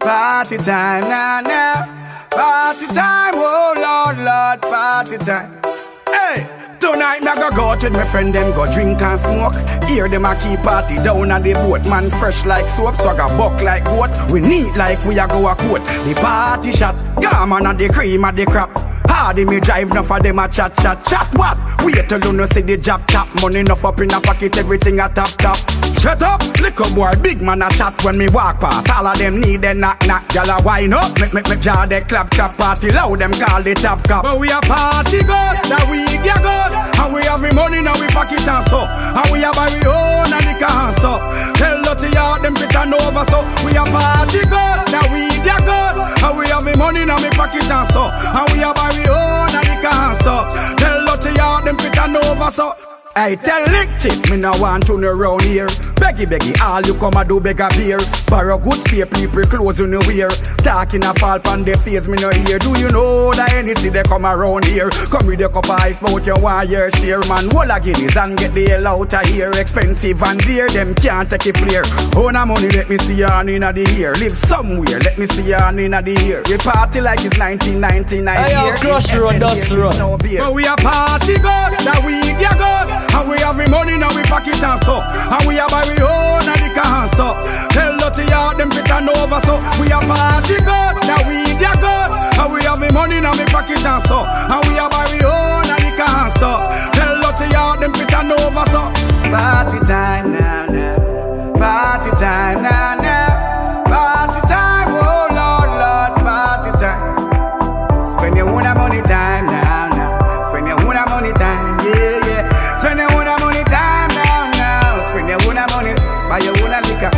Party time now, now. Party time, oh Lord, Lord, party time. Hey! Tonight, me go go out with my friend, them go drink and smoke. Hear them a keep party down at the boat. Man fresh like soap, so I got buck like goat. We neat like we a go a coat. The party shot, come on the cream of the crap. Hardy me drive, enough of them a chat, chat, chat. What? Wait till you no see the job top. Money enough up in a pocket, everything a top, top. Shut up, little boy, big man a chat when me walk past. All of them need a knock, knock. Gyal a wine up, make make make jaw they clap, clap. Party loud, them call the top cap. But we a party good, that we get good. And we have the money now we pocket and so. And we a buy we own and the can so. Tell dirty yard them fit and over so. We a party good, that we get good. And we have the money now we pocket and so. And we a buy we own and the can so. Tell dirty yard them fit and over so. Hey, tell Lick Chick, me no want to no round here. Beggy, beggy, all you come a do beg a beer. Borrow good spare people clothes you no wear. Talking a fall on their face, me no hear. Do you know that any see they come around here? Come with a cup of ice, but you want your share, man. Wall a guineas and get the hell out of here. Expensive and dear, them can't take it flare. Own a money, let me see you on in the year. Live somewhere, let me see you on in the year. We party like it's 1999 Hey, yo, here. Crush Road, heaven, Dust Road. no. But we a party good, that we get good. And we have the money now we pocket and so. And we a buy now we pocket and so. And we a buy we own and the can so. Tell dirty yard them fit and over so. Party time now, now. Party time now, now. Party time, oh Lord, Lord, party time. Spend your own money time now, now. Spend your own money time, yeah, yeah. Spend your own money time now, now. Spend your own money, buy your own liquor.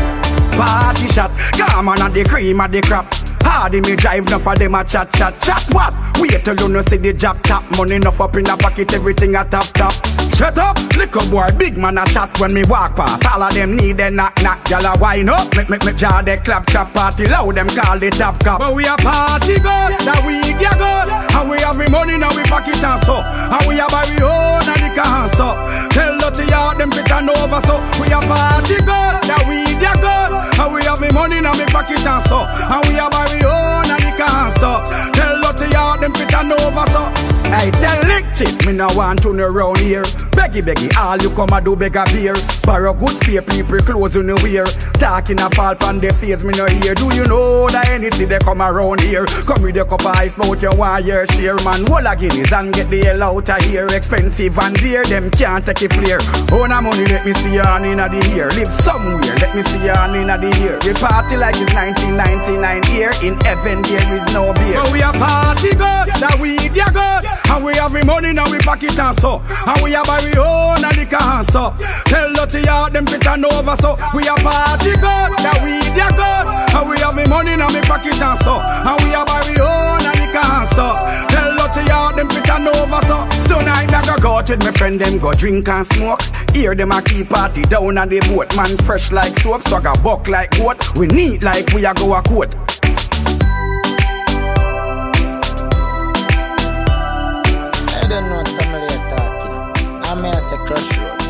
Party shot, come on the cream of the crap. Hardy me drive, enough of them a chat, chat, chat. What? Wait till you no see the job top. Money enough up in the pocket, everything a top, top. Shut up, little boy, big man a chat when me walk past. All of them need a knock, knock. Gyal a wine up, make make make jaw they clap, clap. Party loud, them call the top cap. But we a party good, that we get good. And we have the money now we pocket and so. And we a buy we own and the can so. Tell dirty yard them fit and over so. We a party good, that we get good. And we have the money now we pocket and so. And we a over so. Hey, tell Lick Chick, me no want to no round here. Beggy, beggy, all you come a do beg a beer. Borrow good spare people clothes you no wear. Talking a fall on their face, me no hear. Do you know that anything they come around here? Come with a cup of ice, but you want your share, man. Wall a guineas and get the hell out of here. Expensive and dear, them can't take it flare. Own a money, let me see you on in the year. Live somewhere, let me see you on in the year. We party like it's 1999 here. In heaven, there is no beer. But we a party good, that we get good. And we have the money now we pack it and so. And we a buy we own and the can so. Tell dirty yard them and over so. We a party good, that we get good. And we have the money now we pocket and so. And we a buy we own and the can so. Tell dirty yard them and over so. Tonight I go out with my friend them go drink and smoke. Hear them a keep party down on the boat. Man fresh like soap, so I got buck like goat. We neat like we a go a coat. I don't know what are talking. I'm here say Crush Roads.